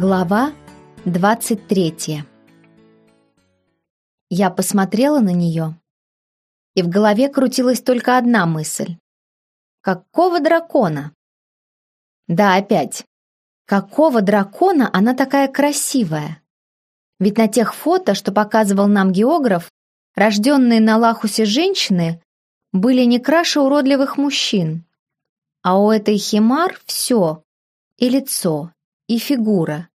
Глава 23 Я посмотрела на нее, и в голове крутилась только одна мысль. Какого дракона? Да, опять. Какого дракона она такая красивая? Ведь на тех фото, что показывал нам географ, рожденные на Лахусе женщины были не краше уродливых мужчин. А у этой химар все — и лицо, и фигура,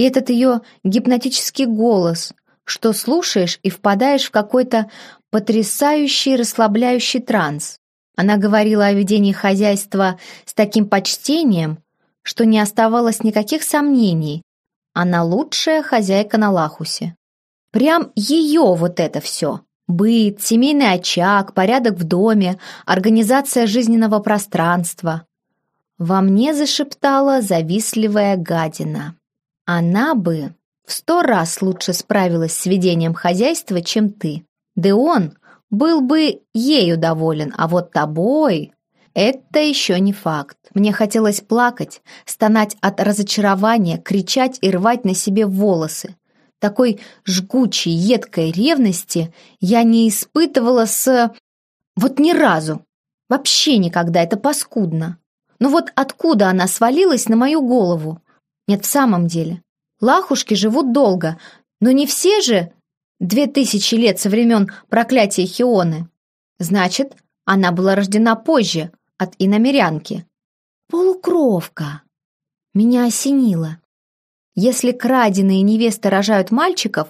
и этот ее гипнотический голос, что слушаешь и впадаешь в какой-то потрясающий расслабляющий транс. Она говорила о ведении хозяйства с таким почтением, что не оставалось никаких сомнений. Она лучшая хозяйка на Лахусе. Прям ее вот это все. Быт, семейный очаг, порядок в доме, организация жизненного пространства. Во мне зашептала завистливая гадина. Она бы в сто раз лучше справилась с ведением хозяйства, чем ты. Да он был бы ею доволен, а вот тобой... Это еще не факт. Мне хотелось плакать, стонать от разочарования, кричать и рвать на себе волосы. Такой жгучей, едкой ревности я не испытывала с... Вот ни разу. Вообще никогда, это паскудно. Но вот откуда она свалилась на мою голову? Нет, в самом деле. Лахушки живут долго, но не все же две тысячи лет со времен проклятия Хионы. Значит, она была рождена позже, от иномерянки. Полукровка. Меня осенило. Если краденые невесты рожают мальчиков,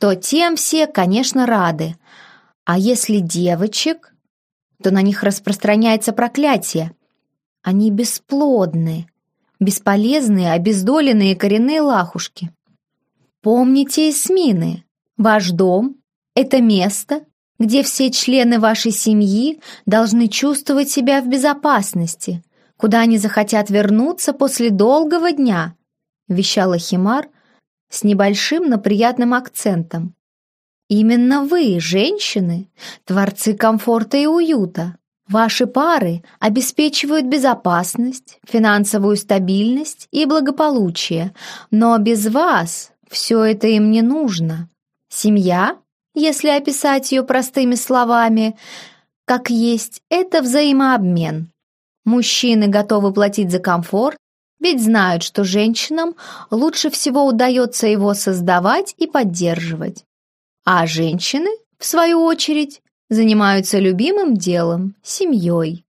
то тем все, конечно, рады. А если девочек, то на них распространяется проклятие, они бесплодны, бесполезные, обездоленные коренные лахушки. Помните Эсмины, ваш дом — это место, где все члены вашей семьи должны чувствовать себя в безопасности, куда они захотят вернуться после долгого дня, вещала Химар с небольшим, но приятным акцентом. Именно вы, женщины, творцы комфорта и уюта. Ваши пары обеспечивают безопасность, финансовую стабильность и благополучие, но без вас все это им не нужно. Семья, если описать ее простыми словами, как есть, это взаимообмен. Мужчины готовы платить за комфорт, ведь знают, что женщинам лучше всего удается его создавать и поддерживать. А женщины, в свою очередь, занимаются любимым делом – семьей.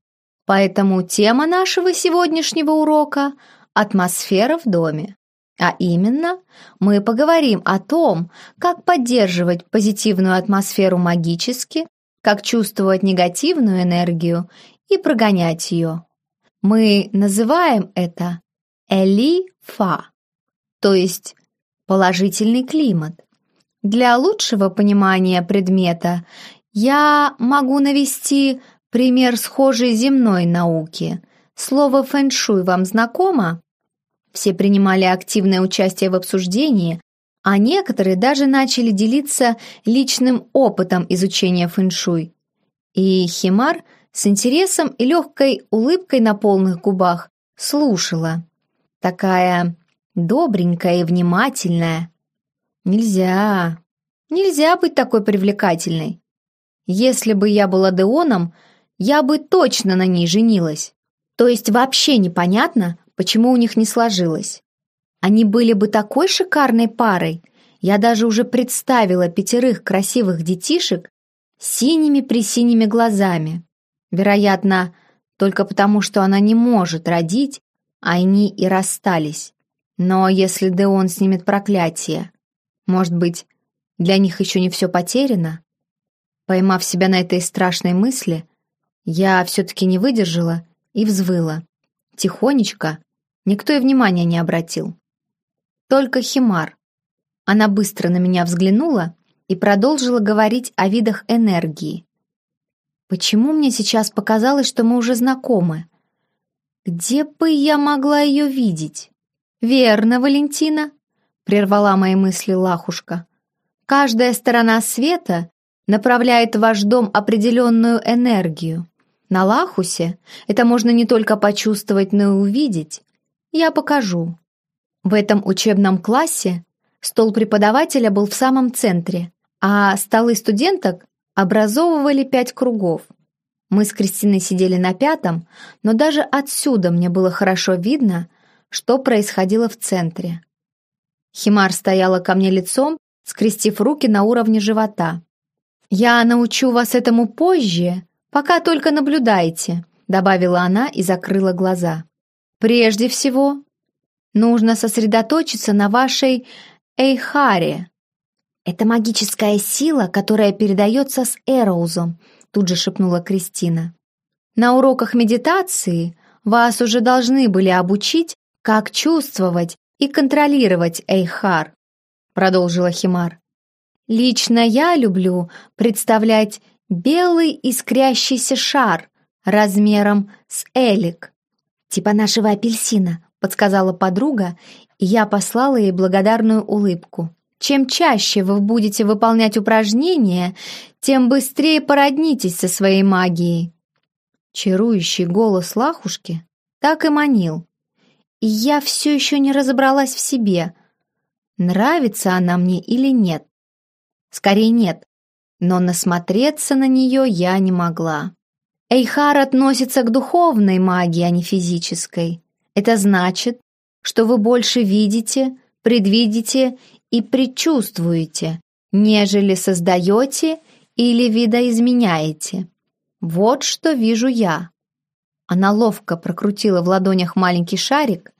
Поэтому тема нашего сегодняшнего урока – атмосфера в доме. А именно, мы поговорим о том, как поддерживать позитивную атмосферу магически, как чувствовать негативную энергию и прогонять ее. Мы называем это Эли-Фа, то есть положительный климат. Для лучшего понимания предмета я могу навести пример схожей земной науки. Слово «фэншуй» вам знакомо? Все принимали активное участие в обсуждении, а некоторые даже начали делиться личным опытом изучения фэншуй. И Химар с интересом и легкой улыбкой на полных губах слушала. Такая добренькая и внимательная. Нельзя, нельзя быть такой привлекательной. Если бы я была Деоном, я бы точно на ней женилась. То есть вообще непонятно, почему у них не сложилось. Они были бы такой шикарной парой, я даже уже представила пятерых красивых детишек с синими-присиними глазами. Вероятно, только потому, что она не может родить, а они и расстались. Но если Деон снимет проклятие, может быть, для них еще не все потеряно? Поймав себя на этой страшной мысли, я все-таки не выдержала и взвыла. Тихонечко, никто и внимания не обратил. Только Химар. Она быстро на меня взглянула и продолжила говорить о видах энергии. Почему мне сейчас показалось, что мы уже знакомы? Где бы я могла ее видеть? Верно, Валентина, прервала мои мысли Лахушка. Каждая сторона света направляет в ваш дом определенную энергию. На Лахусе это можно не только почувствовать, но и увидеть. Я покажу. В этом учебном классе стол преподавателя был в самом центре, а столы студенток образовывали пять кругов. Мы с Кристиной сидели на пятом, но даже отсюда мне было хорошо видно, что происходило в центре. Химар стояла ко мне лицом, скрестив руки на уровне живота. «Я научу вас этому позже, пока только наблюдайте», добавила она и закрыла глаза. «Прежде всего, нужно сосредоточиться на вашей Эйхаре. Это магическая сила, которая передается с Эроузом», тут же шепнула Кристина. «На уроках медитации вас уже должны были обучить, как чувствовать и контролировать Эйхар», продолжила Химар. «Лично я люблю представлять белый искрящийся шар размером с элик, типа нашего апельсина», подсказала подруга, и я послала ей благодарную улыбку. Чем чаще вы будете выполнять упражнения, тем быстрее породнитесь со своей магией. Чарующий голос лахушки так и манил. И я все еще не разобралась в себе, нравится она мне или нет. Скорее нет, но насмотреться на нее я не могла. Эйхар относится к духовной магии, а не физической. Это значит, что вы больше видите, предвидите и предчувствуете, нежели создаете или видоизменяете. Вот что вижу я. Она ловко прокрутила в ладонях маленький шарик,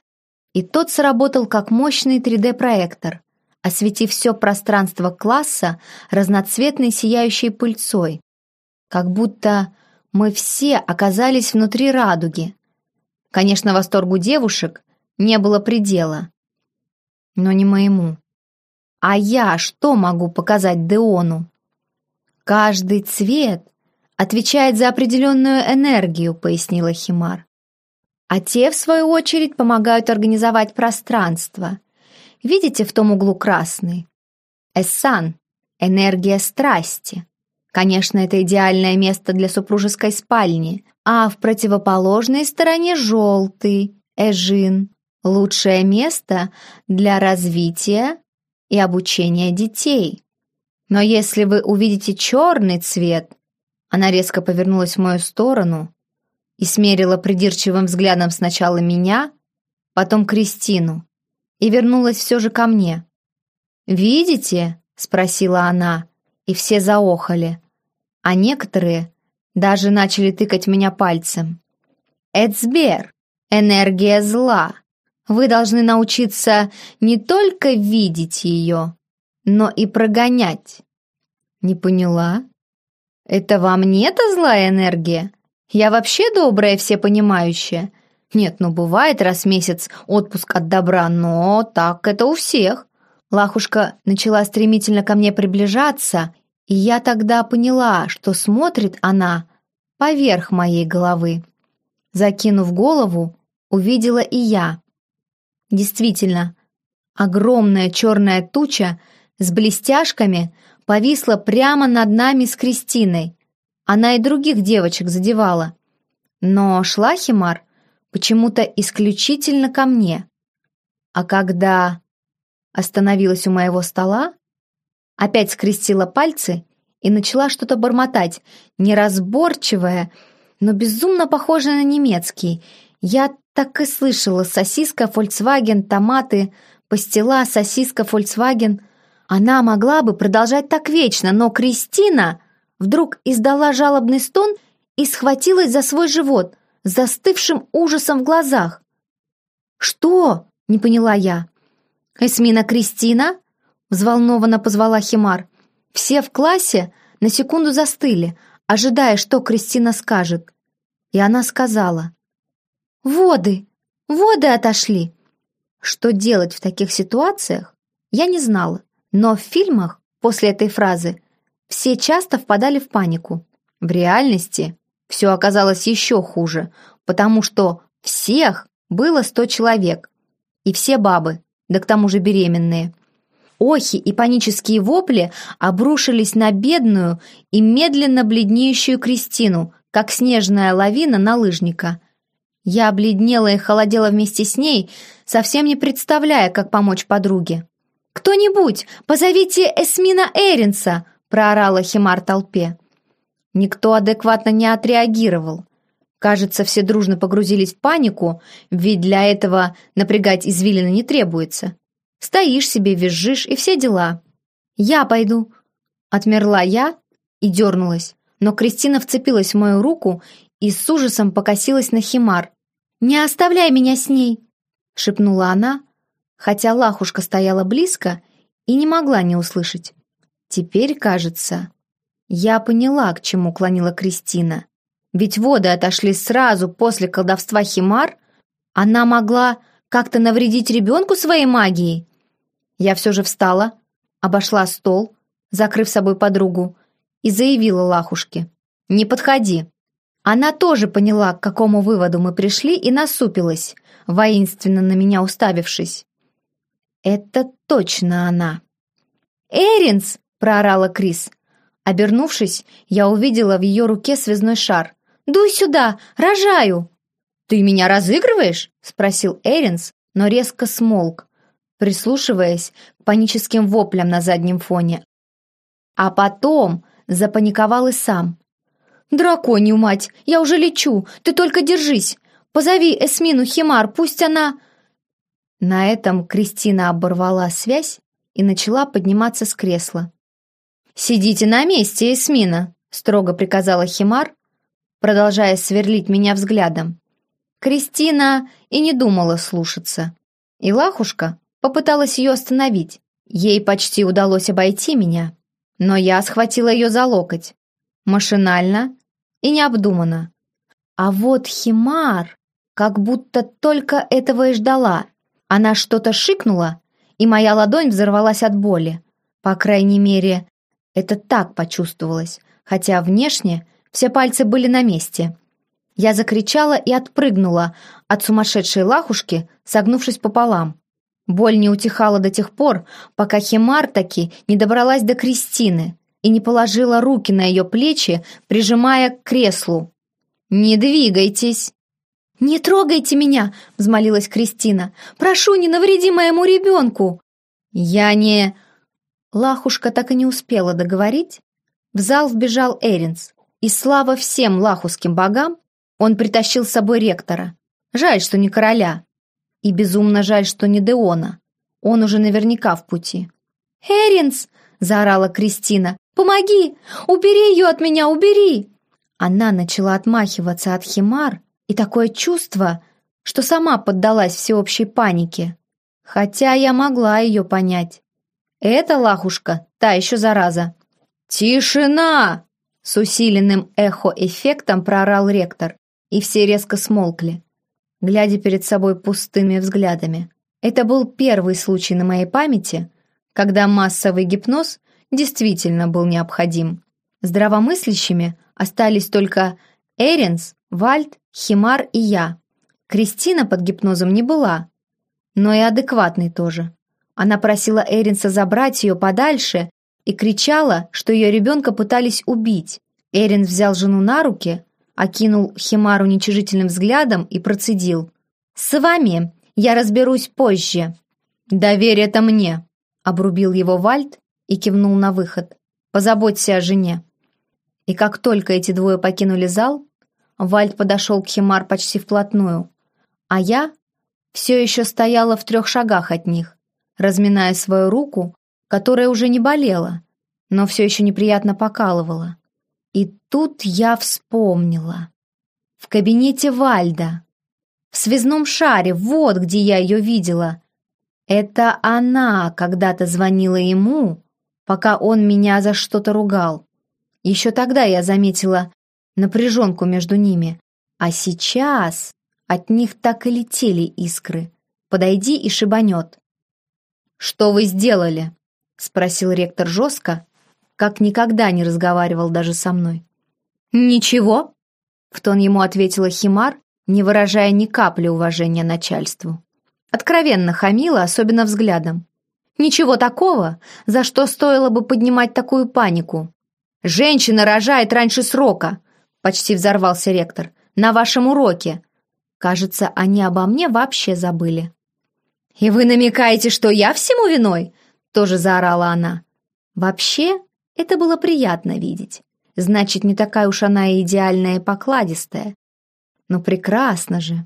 и тот сработал как мощный 3D-проектор, осветив все пространство класса разноцветной сияющей пыльцой, как будто мы все оказались внутри радуги. Конечно, восторгу девушек не было предела, но не моему. А я что могу показать Деону? Каждый цвет отвечает за определенную энергию, пояснила Химар. А те, в свою очередь, помогают организовать пространство. Видите в том углу красный? Эссан — энергия страсти. Конечно, это идеальное место для супружеской спальни, а в противоположной стороне желтый — эжин. Лучшее место для развития и обучения детей. Но если вы увидите черный цвет, она резко повернулась в мою сторону и смерила придирчивым взглядом сначала меня, потом Кристину, и вернулась все же ко мне. «Видите?» — спросила она, и все заохали, а некоторые даже начали тыкать меня пальцем. «Эцбер! Энергия зла! Вы должны научиться не только видеть ее, но и прогонять. Не поняла? Это вам не эта злая энергия? Я вообще добрая, всепонимающая. Нет, ну бывает раз в месяц отпуск от добра, но так это у всех. Лахушка начала стремительно ко мне приближаться, и я тогда поняла, что смотрит она поверх моей головы. Закинув голову, увидела и я. Действительно, огромная черная туча с блестяшками повисла прямо над нами с Кристиной. Она и других девочек задевала. Но шла Химар почему-то исключительно ко мне. А когда остановилась у моего стола, опять скрестила пальцы и начала что-то бормотать, неразборчивое, но безумно похожее на немецкий. Я так и слышала сосиска, Volkswagen, томаты, пастила, сосиска, Volkswagen. Она могла бы продолжать так вечно, но Кристина вдруг издала жалобный стон и схватилась за свой живот, с застывшим ужасом в глазах. «Что?» — не поняла я. «Эсмина Кристина?» — взволнованно позвала Химар. Все в классе на секунду застыли, ожидая, что Кристина скажет. И она сказала. «Воды! Воды отошли!» Что делать в таких ситуациях, я не знала, но в фильмах после этой фразы все часто впадали в панику. В реальности все оказалось еще хуже, потому что всех было сто человек, и все бабы, да к тому же беременные. Охи и панические вопли обрушились на бедную и медленно бледнеющую Кристину, как снежная лавина на лыжника – Я бледнела и холодела вместе с ней, совсем не представляя, как помочь подруге. «Кто-нибудь, позовите Эсмина Эринса!» — проорала Химар толпе. Никто адекватно не отреагировал. Кажется, все дружно погрузились в панику, ведь для этого напрягать извилины не требуется. Стоишь себе, визжишь и все дела. «Я пойду», — отмерла я и дернулась, но Кристина вцепилась в мою руку и с ужасом покосилась на Химар. «Не оставляй меня с ней!» — шепнула она, хотя лахушка стояла близко и не могла не услышать. Теперь, кажется, я поняла, к чему клонила Кристина. Ведь воды отошли сразу после колдовства Химар. Она могла как-то навредить ребенку своей магией. Я все же встала, обошла стол, закрыв собой подругу, и заявила Лахушке. «Не подходи!» Она тоже поняла, к какому выводу мы пришли, и насупилась, воинственно на меня уставившись. «Это точно она!» «Эринс!» — проорала Крис. Обернувшись, я увидела в ее руке связной шар. «Дуй сюда! Рожаю!» «Ты меня разыгрываешь?» — спросил Эринс, но резко смолк, прислушиваясь к паническим воплям на заднем фоне. А потом запаниковал и сам. «Драконью, мать! Я уже лечу! Ты только держись! Позови Эсмину Химар, пусть она...» На этом Кристина оборвала связь и начала подниматься с кресла. «Сидите на месте, Эсмина!» — строго приказала Химар, продолжая сверлить меня взглядом. Кристина и не думала слушаться. И Лахушка попыталась ее остановить. Ей почти удалось обойти меня, но я схватила ее за локоть. Машинально и необдуманно. А вот Химар как будто только этого и ждала. Она что-то шикнула, и моя ладонь взорвалась от боли. По крайней мере, это так почувствовалось, хотя внешне все пальцы были на месте. Я закричала и отпрыгнула от сумасшедшей лахушки, согнувшись пополам. Боль не утихала до тех пор, пока Химар таки не добралась до Кристины и не положила руки на ее плечи, прижимая к креслу. «Не двигайтесь!» «Не трогайте меня!» — взмолилась Кристина. «Прошу, не навреди моему ребенку!» «Я не...» Лахушка так и не успела договорить. В зал вбежал Эринс, и слава всем лахусским богам, он притащил с собой ректора. Жаль, что не короля. И безумно жаль, что не Деона. Он уже наверняка в пути. «Эринс!» — заорала Кристина. «Помоги! Убери ее от меня, убери!» Она начала отмахиваться от Химар, и такое чувство, что сама поддалась всеобщей панике. Хотя я могла ее понять. Эта лахушка, та еще зараза. «Тишина!» С усиленным эхо-эффектом проорал ректор, и все резко смолкли, глядя перед собой пустыми взглядами. Это был первый случай на моей памяти, когда массовый гипноз действительно был необходим. Здравомыслящими остались только Эренс, Вальд, Химар и я. Кристина под гипнозом не была, но и адекватной тоже. Она просила Эринса забрать ее подальше и кричала, что ее ребенка пытались убить. Эрин взял жену на руки, окинул Химар уничижительным взглядом и процедил. «С вами я разберусь позже». «Доверь это мне», — обрубил его Вальд и кивнул на выход. «Позаботься о жене». И как только эти двое покинули зал, Вальд подошел к Химар почти вплотную, а я все еще стояла в трех шагах от них, разминая свою руку, которая уже не болела, но все еще неприятно покалывала. И тут я вспомнила. В кабинете Вальда, в связном шаре, вот где я ее видела. Это она когда-то звонила ему, пока он меня за что-то ругал. Еще тогда я заметила напряженку между ними. А сейчас от них так и летели искры. Подойди и шибанет. «Что вы сделали?» — спросил ректор жестко, как никогда не разговаривал даже со мной. «Ничего», — в тон ему ответила Химар, не выражая ни капли уважения начальству. Откровенно хамила, особенно взглядом. «Ничего такого, за что стоило бы поднимать такую панику. Женщина рожает раньше срока. Почти взорвался ректор. «На вашем уроке. Кажется, они обо мне вообще забыли. «И вы намекаете, что я всему виной?» Тоже заорала она. Вообще, это было приятно видеть. Значит, не такая уж она и идеальная и покладистая. Но прекрасно же.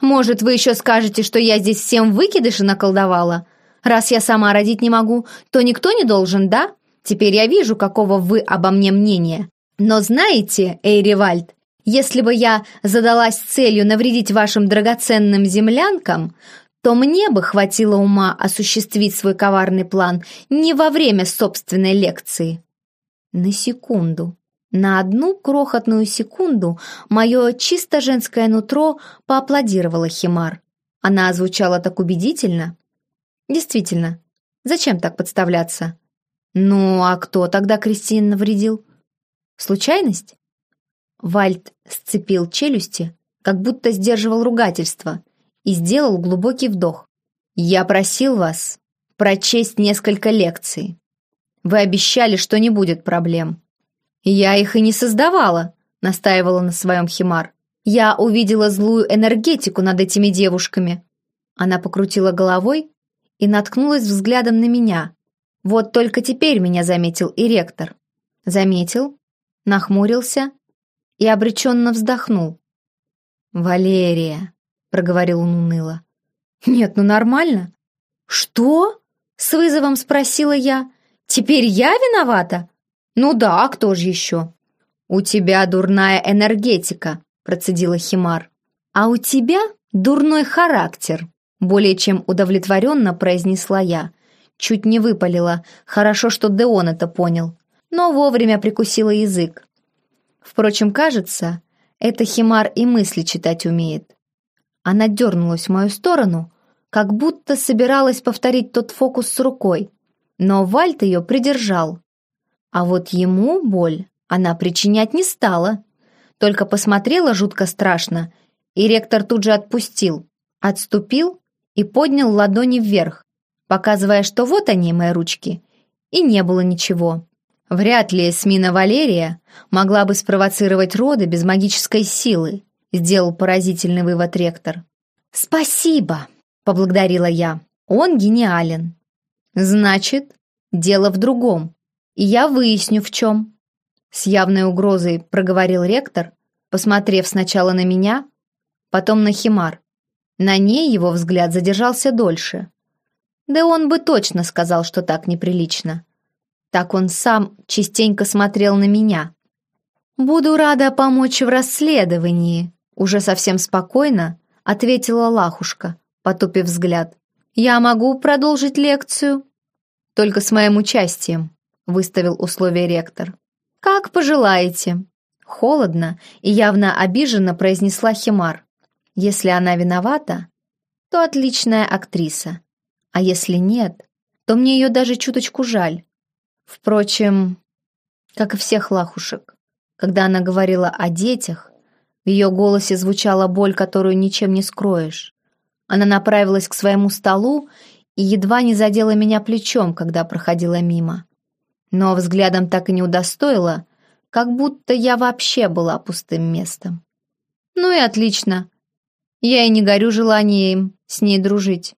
Может, вы еще скажете, что я здесь всем выкидыши наколдовала? Раз я сама родить не могу, то никто не должен, да? Теперь я вижу, какого вы обо мне мнения. Но знаете, Эйривальд, если бы я задалась целью навредить вашим драгоценным землянкам, то мне бы хватило ума осуществить свой коварный план не во время собственной лекции. На секунду, на одну крохотную секунду мое чисто женское нутро поаплодировало Химар. Она озвучала так убедительно. Действительно, зачем так подставляться? Ну, а кто тогда Кристин навредил? Случайность? Вальд сцепил челюсти, как будто сдерживал ругательство – и сделал глубокий вдох. «Я просил вас прочесть несколько лекций. Вы обещали, что не будет проблем. Я их и не создавала», — настаивала на своем Химар. «Я увидела злую энергетику над этими девушками». Она покрутила головой и наткнулась взглядом на меня. Вот только теперь меня заметил и ректор. Заметил, нахмурился и обреченно вздохнул. «Валерия», проговорил он уныло. «Нет, ну нормально». «Что?» — с вызовом спросила я. «Теперь я виновата?» «Ну да, а кто же еще?» «У тебя дурная энергетика», — процедила Химар. «А у тебя дурной характер», — более чем удовлетворенно произнесла я. Чуть не выпалила. Хорошо, что Деон это понял. Но вовремя прикусила язык. Впрочем, кажется, эта Химар и мысли читать умеет. Она дернулась в мою сторону, как будто собиралась повторить тот фокус с рукой, но Вальт ее придержал. А вот ему боль она причинять не стала, только посмотрела жутко страшно, и ректор тут же отпустил, отступил и поднял ладони вверх, показывая, что вот они, мои ручки, и не было ничего. Вряд ли Эсмина Валерия могла бы спровоцировать роды без магической силы, сделал поразительный вывод ректор. «Спасибо», — поблагодарила я. «Он гениален». «Значит, дело в другом, и я выясню, в чем». С явной угрозой проговорил ректор, посмотрев сначала на меня, потом на Химар. На ней его взгляд задержался дольше. Да он бы точно сказал, что так неприлично. Так он сам частенько смотрел на меня. «Буду рада помочь в расследовании», уже совсем спокойно ответила Лахушка, потупив взгляд. «Я могу продолжить лекцию?» «Только с моим участием», — выставил условие ректор. «Как пожелаете». Холодно и явно обиженно произнесла Химар. «Если она виновата, то отличная актриса. А если нет, то мне ее даже чуточку жаль. Впрочем, как и всех лахушек, когда она говорила о детях, в ее голосе звучала боль, которую ничем не скроешь. Она направилась к своему столу и едва не задела меня плечом, когда проходила мимо. Но взглядом так и не удостоила, как будто я вообще была пустым местом. Ну и отлично. Я и не горю желанием с ней дружить.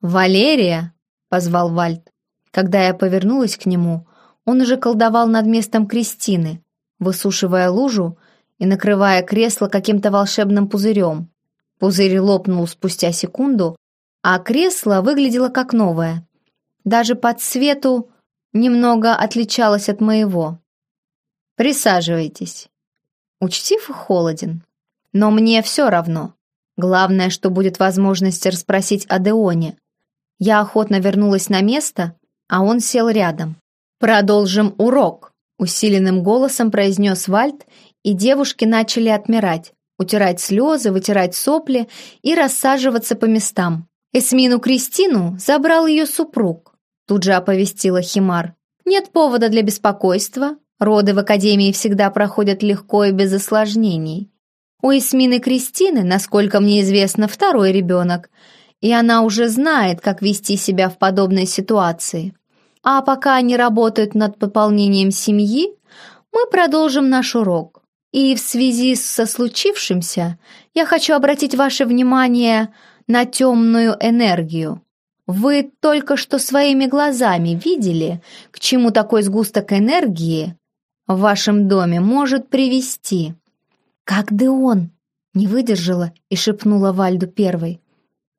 «Валерия!» — позвал Вальд. Когда я повернулась к нему, он уже колдовал над местом Кристины, высушивая лужу и накрывая кресло каким-то волшебным пузырем. Пузырь лопнул спустя секунду, а кресло выглядело как новое. Даже по цвету немного отличалось от моего. «Присаживайтесь». Учтив и холоден. Но мне все равно. Главное, что будет возможность расспросить о Деоне. Я охотно вернулась на место, а он сел рядом. «Продолжим урок», — усиленным голосом произнес Вальд и девушки начали отмирать, утирать слезы, вытирать сопли и рассаживаться по местам. Эсмину Кристину забрал ее супруг, тут же оповестила Химар. Нет повода для беспокойства, роды в Академии всегда проходят легко и без осложнений. У Эсмины Кристины, насколько мне известно, второй ребенок, и она уже знает, как вести себя в подобной ситуации. А пока они работают над пополнением семьи, мы продолжим наш урок И в связи со случившимся я хочу обратить ваше внимание на темную энергию. Вы только что своими глазами видели, к чему такой сгусток энергии в вашем доме может привести. Как Деон не выдержала и шепнула Вальду первой.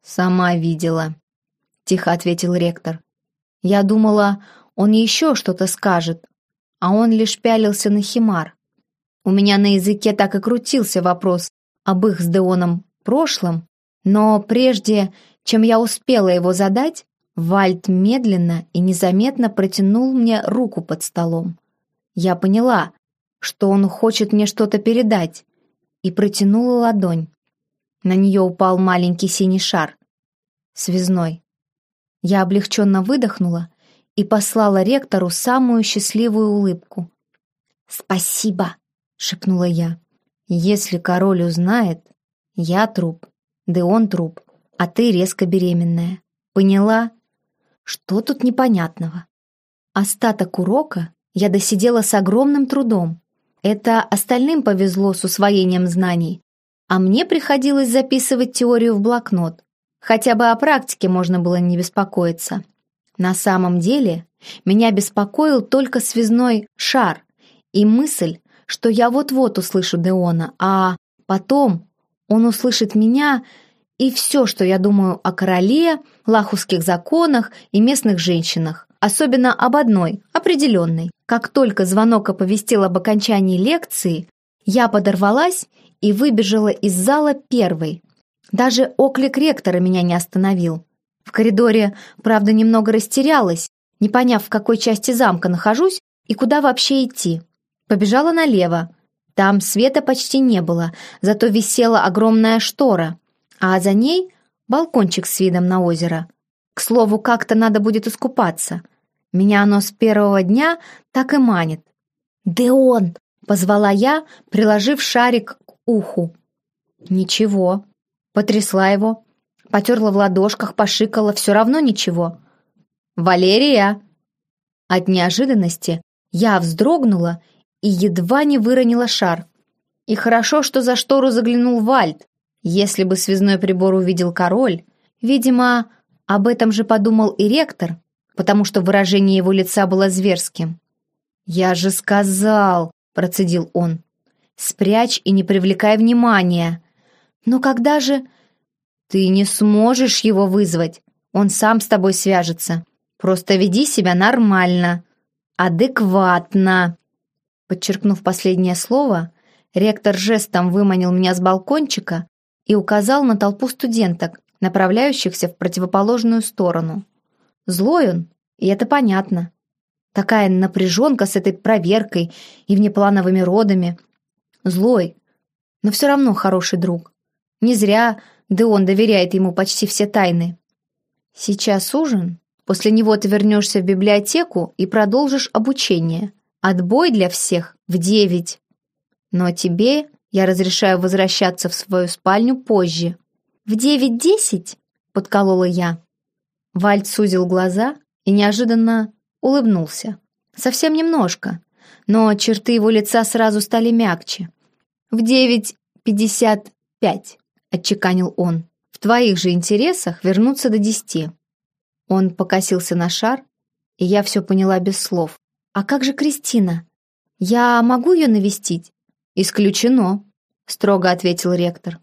«Сама видела», — тихо ответил ректор. «Я думала, он еще что-то скажет, а он лишь пялился на химар. У меня на языке так и крутился вопрос об их с Деоном прошлом, но прежде, чем я успела его задать, Вальд медленно и незаметно протянул мне руку под столом. Я поняла, что он хочет мне что-то передать, и протянула ладонь. На нее упал маленький синий шар. Связной. Я облегченно выдохнула и послала ректору самую счастливую улыбку. «Спасибо!» — шепнула я. «Если король узнает, я труп, да он труп, а ты резко беременная. Поняла? Что тут непонятного?» Остаток урока я досидела с огромным трудом. Это остальным повезло с усвоением знаний, а мне приходилось записывать теорию в блокнот. Хотя бы о практике можно было не беспокоиться. На самом деле, меня беспокоил только связной шар и мысль, что я вот-вот услышу Деона, а потом он услышит меня и все, что я думаю о короле, лахусских законах и местных женщинах, особенно об одной, определенной. Как только звонок оповестил об окончании лекции, я подорвалась и выбежала из зала первой. Даже оклик ректора меня не остановил. В коридоре, правда, немного растерялась, не поняв, в какой части замка нахожусь и куда вообще идти. Побежала налево. Там света почти не было, зато висела огромная штора, а за ней балкончик с видом на озеро. К слову, как-то надо будет искупаться. Меня оно с первого дня так и манит. «Деон!» — позвала я, приложив шарик к уху. «Ничего». Потрясла его, потерла в ладошках, пошикала, все равно ничего. «Валерия!» От неожиданности я вздрогнула и едва не выронила шар. И хорошо, что за штору заглянул Вальд. Если бы связной прибор увидел король, видимо, об этом же подумал и ректор, потому что выражение его лица было зверским. «Я же сказал», — процедил он, — «спрячь и не привлекай внимания». «Но когда же...» «Ты не сможешь его вызвать, он сам с тобой свяжется. Просто веди себя нормально, адекватно». Подчеркнув последнее слово, ректор жестом выманил меня с балкончика и указал на толпу студенток, направляющихся в противоположную сторону. Злой он, и это понятно. Такая напряженка с этой проверкой и внеплановыми родами. Злой, но все равно хороший друг. Не зря Деон доверяет ему почти все тайны. Сейчас ужин, после него ты вернешься в библиотеку и продолжишь обучение. Отбой для всех в девять. Но тебе я разрешаю возвращаться в свою спальню позже. В девять-десять? Подколола я. Вальд сузил глаза и неожиданно улыбнулся. Совсем немножко, но черты его лица сразу стали мягче. «В девять пятьдесят пять», — отчеканил он. «В твоих же интересах вернуться до десяти». Он покосился на шар, и я все поняла без слов. «А как же Кристина? Я могу ее навестить?» «Исключено», — строго ответил ректор.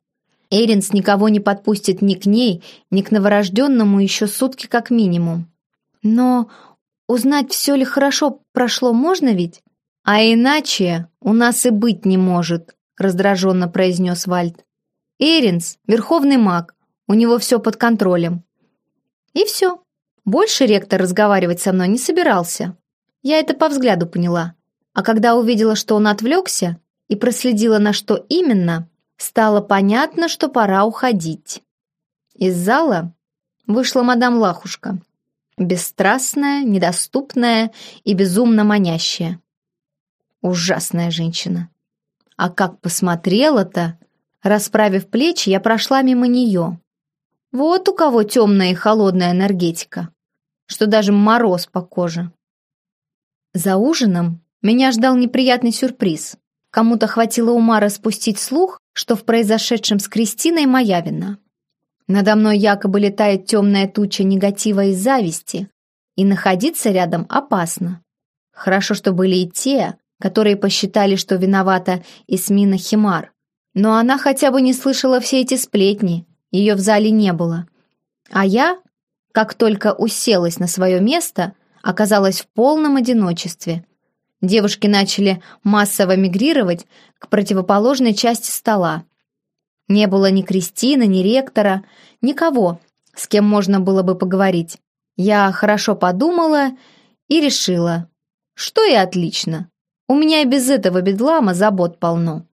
«Эринс никого не подпустит ни к ней, ни к новорожденному еще сутки как минимум». «Но узнать, все ли хорошо прошло, можно ведь?» «А иначе у нас и быть не может», — раздраженно произнес Вальд. «Эринс — верховный маг, у него все под контролем». И все. Больше ректор разговаривать со мной не собирался. Я это по взгляду поняла. А когда увидела, что он отвлекся, и проследила, на что именно, стало понятно, что пора уходить. Из зала вышла мадам Лахушка. Бесстрастная, недоступная и безумно манящая. Ужасная женщина. А как посмотрела-то! Расправив плечи, я прошла мимо нее. Вот у кого темная и холодная энергетика, что даже мороз по коже. За ужином меня ждал неприятный сюрприз. кому-то хватило ума распустить слух, что в произошедшем с Кристиной моя вина. Надо мной якобы летает темная туча негатива и зависти, и находиться рядом опасно. Хорошо, что были и те, которые посчитали, что виновата Исмина Химар. Но она хотя бы не слышала все эти сплетни, ее в зале не было. А я, как только уселась на свое место, оказалась в полном одиночестве. Девушки начали массово мигрировать к противоположной части стола. Не было ни Кристины, ни ректора, никого, с кем можно было бы поговорить. Я хорошо подумала и решила, что и отлично. У меня и без этого бедлама забот полно.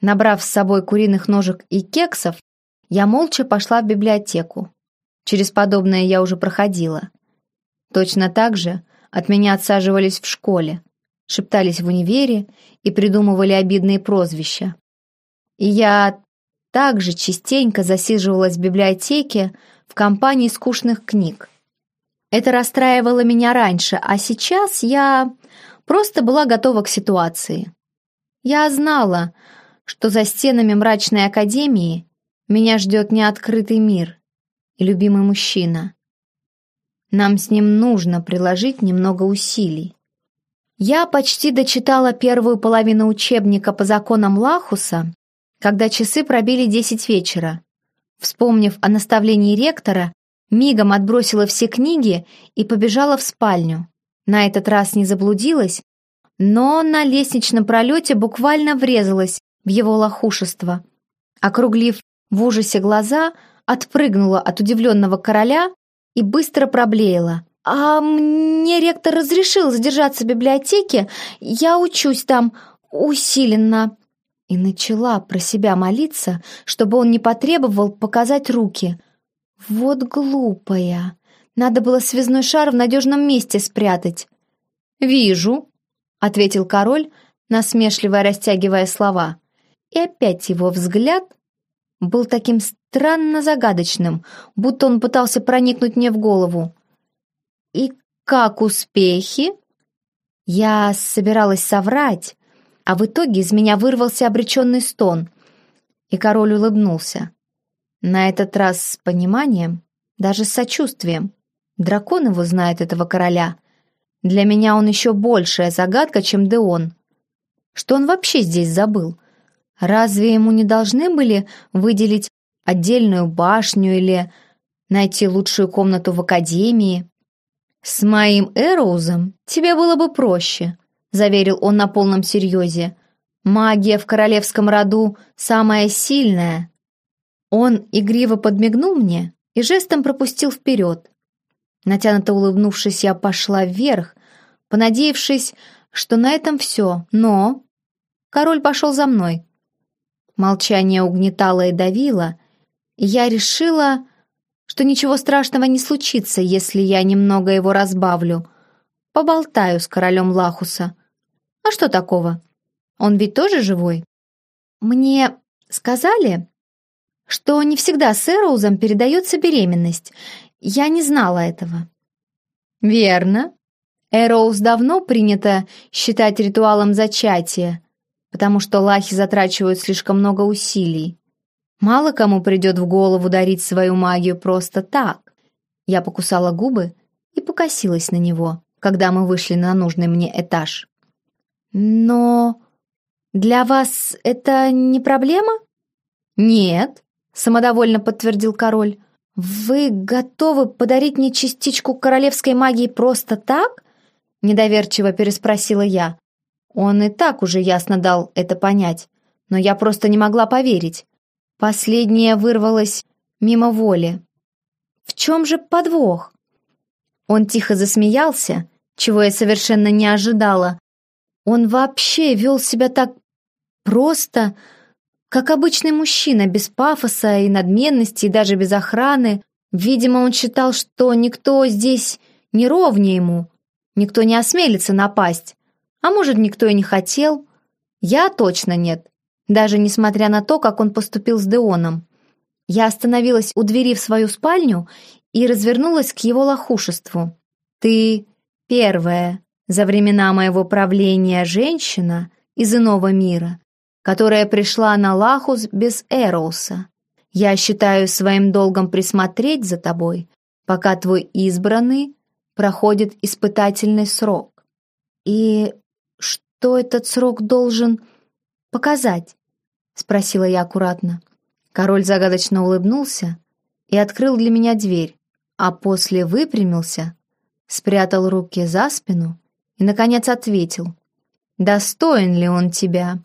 Набрав с собой куриных ножек и кексов, я молча пошла в библиотеку. Через подобное я уже проходила. Точно так же от меня отсаживались в школе, шептались в универе и придумывали обидные прозвища. И я также частенько засиживалась в библиотеке в компании скучных книг. Это расстраивало меня раньше, а сейчас я просто была готова к ситуации. Я знала, что за стенами мрачной академии меня ждет неоткрытый мир и любимый мужчина. Нам с ним нужно приложить немного усилий. Я почти дочитала первую половину учебника по законам Лахуса, когда часы пробили десять вечера. Вспомнив о наставлении ректора, мигом отбросила все книги и побежала в спальню. На этот раз не заблудилась, но на лестничном пролете буквально врезалась в его лохушество. Округлив в ужасе глаза, отпрыгнула от удивленного короля и быстро проблеяла. «А мне ректор разрешил задержаться в библиотеке, я учусь там усиленно». И начала про себя молиться, чтобы он не потребовал показать руки. «Вот глупая! Надо было связной шар в надежном месте спрятать». «Вижу», — ответил король, насмешливо растягивая слова. И опять его взгляд был таким странно загадочным, будто он пытался проникнуть мне в голову. «И как успехи?» Я собиралась соврать, а в итоге из меня вырвался обреченный стон, и король улыбнулся. На этот раз с пониманием, даже с сочувствием. Дракон его знает, этого короля. Для меня он еще большая загадка, чем Деон. Что он вообще здесь забыл? Разве ему не должны были выделить отдельную башню или найти лучшую комнату в академии? «С моим Эроузом тебе было бы проще», — заверил он на полном серьезе. «Магия в королевском роду самая сильная». Он игриво подмигнул мне и жестом пропустил вперед. Натянуто улыбнувшись, я пошла вверх, понадеявшись, что на этом все, но... Король пошел за мной. Молчание угнетало и давило, я решила, что ничего страшного не случится, если я немного его разбавлю. Поболтаю с королем Лахуса. А что такого? Он ведь тоже живой? Мне сказали, что не всегда с Эроузом передается беременность. Я не знала этого. Верно. Эроуз давно принято считать ритуалом зачатия, потому что лахи затрачивают слишком много усилий. Мало кому придет в голову дарить свою магию просто так. Я покусала губы и покосилась на него, когда мы вышли на нужный мне этаж. «Но для вас это не проблема?» «Нет», — самодовольно подтвердил король. «Вы готовы подарить мне частичку королевской магии просто так?» Недоверчиво переспросила я. Он и так уже ясно дал это понять, но я просто не могла поверить. Последнее вырвалось мимо воли. В чем же подвох? Он тихо засмеялся, чего я совершенно не ожидала. Он вообще вел себя так просто, как обычный мужчина, без пафоса и надменности, и даже без охраны. Видимо, он считал, что никто здесь не ровнее ему, никто не осмелится напасть. А может, никто и не хотел? Я точно нет, даже несмотря на то, как он поступил с Деоном. Я остановилась у двери в свою спальню и развернулась к его лохушеству. «Ты первая за времена моего правления женщина, из иного мира, которая пришла на Лахус без Эроуса. Я считаю своим долгом присмотреть за тобой, пока твой избранный проходит испытательный срок. И что этот срок должен показать?» — спросила я аккуратно. Король загадочно улыбнулся и открыл для меня дверь, а после выпрямился, спрятал руки за спину и, наконец, ответил. «Достоин ли он тебя?»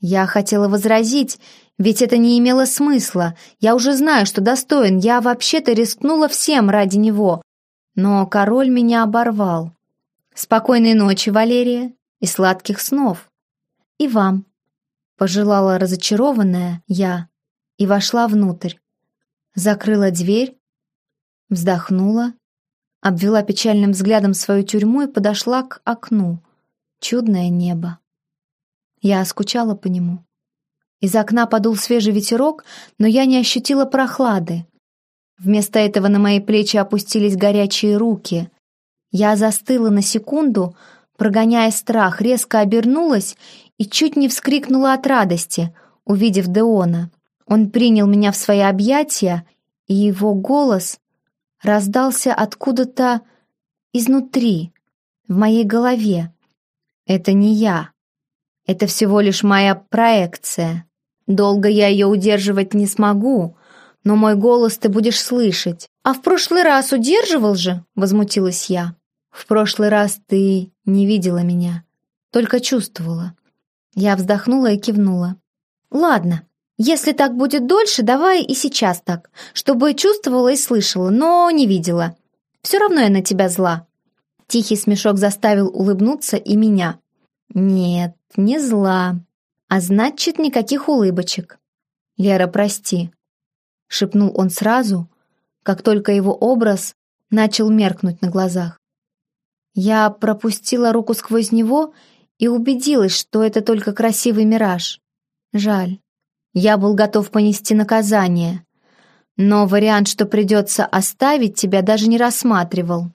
Я хотела возразить, ведь это не имело смысла. Я уже знаю, что достоин, я вообще-то рискнула всем ради него. Но король меня оборвал. «Спокойной ночи, Валерия, и сладких снов!» «И вам!» — пожелала разочарованная я и вошла внутрь. Закрыла дверь, вздохнула, обвела печальным взглядом свою тюрьму и подошла к окну. Чудное небо. Я скучала по нему. Из окна подул свежий ветерок, но я не ощутила прохлады. Вместо этого на мои плечи опустились горячие руки. Я застыла на секунду, прогоняя страх, резко обернулась и чуть не вскрикнула от радости, увидев Деона. Он принял меня в свои объятия, и его голос раздался откуда-то изнутри, в моей голове. Это не я. Это всего лишь моя проекция. Долго я ее удерживать не смогу, но мой голос ты будешь слышать. А в прошлый раз удерживал же, возмутилась я. В прошлый раз ты не видела меня, только чувствовала. Я вздохнула и кивнула. Ладно, если так будет дольше, давай и сейчас так, чтобы чувствовала и слышала, но не видела. Все равно я на тебя зла. Тихий смешок заставил улыбнуться и меня. Нет, не зла, а значит, никаких улыбочек. Лера, прости, шепнул он сразу, как только его образ начал меркнуть на глазах. Я пропустила руку сквозь него и убедилась, что это только красивый мираж. Жаль. Я был готов понести наказание, но вариант, что придется оставить тебя, даже не рассматривал.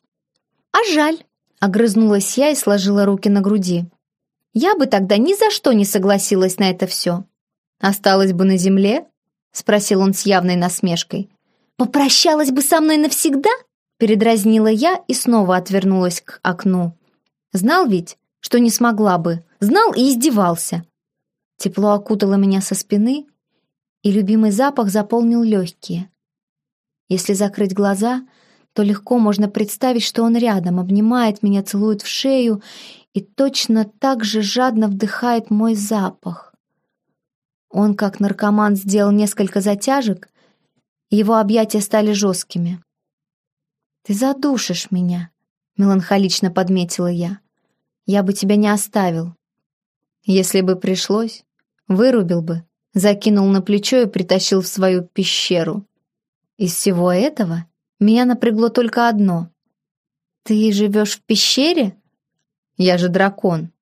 А жаль, огрызнулась я и сложила руки на груди. Я бы тогда ни за что не согласилась на это все. Осталась бы на земле? Спросил он с явной насмешкой. Попрощалась бы со мной навсегда? Передразнила я и снова отвернулась к окну. Знал ведь, что не смогла бы. Знал и издевался. Тепло окутало меня со спины, и любимый запах заполнил легкие. Если закрыть глаза, то легко можно представить, что он рядом, обнимает меня, целует в шею и точно так же жадно вдыхает мой запах. Он, как наркоман, сделал несколько затяжек, и его объятия стали жесткими. «Ты задушишь меня», — меланхолично подметила я. «Я бы тебя не оставил. Если бы пришлось, вырубил бы, закинул на плечо и притащил в свою пещеру. Из всего этого меня напрягло только одно. Ты живешь в пещере? Я же дракон.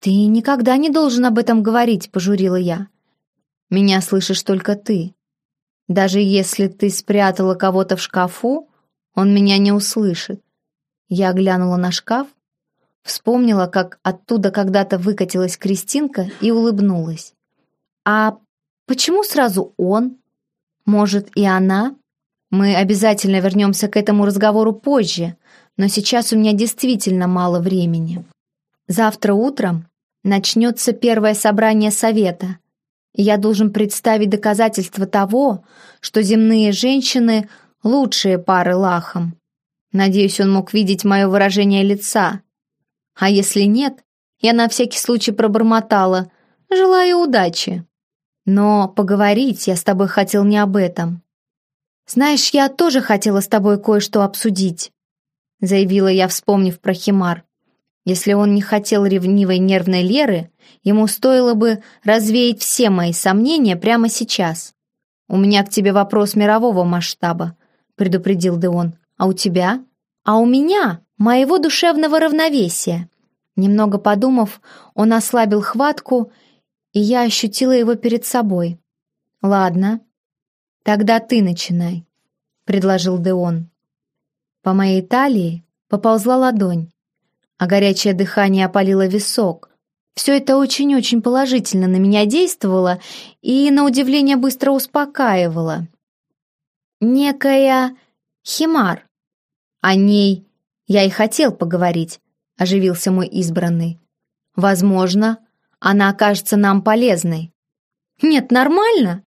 Ты никогда не должен об этом говорить, пожурила я. Меня слышишь только ты. Даже если ты спрятала кого-то в шкафу, он меня не услышит. Я глянула на шкаф, вспомнила, как оттуда когда-то выкатилась Кристинка и улыбнулась. «А почему сразу он? Может, и она?» «Мы обязательно вернемся к этому разговору позже, но сейчас у меня действительно мало времени. Завтра утром начнется первое собрание совета, я должен представить доказательства того, что земные женщины – лучшие пары лахом. Надеюсь, он мог видеть мое выражение лица. А если нет, я на всякий случай пробормотала «Желаю удачи». Но поговорить я с тобой хотел не об этом. «Знаешь, я тоже хотела с тобой кое-что обсудить», заявила я, вспомнив про Химар. Если он не хотел ревнивой нервной Леры, ему стоило бы развеять все мои сомнения прямо сейчас. У меня к тебе вопрос мирового масштаба предупредил Деон. «А у тебя?» «А у меня моего душевного равновесия». Немного подумав, он ослабил хватку, и я ощутила его перед собой. «Ладно, тогда ты начинай», — предложил Деон. По моей талии поползла ладонь, а горячее дыхание опалило висок. Все это очень-очень положительно на меня действовало и, на удивление, быстро успокаивало. Некая Химар. О ней я и хотел поговорить, оживился мой избранный. Возможно, она окажется нам полезной. Нет, нормально.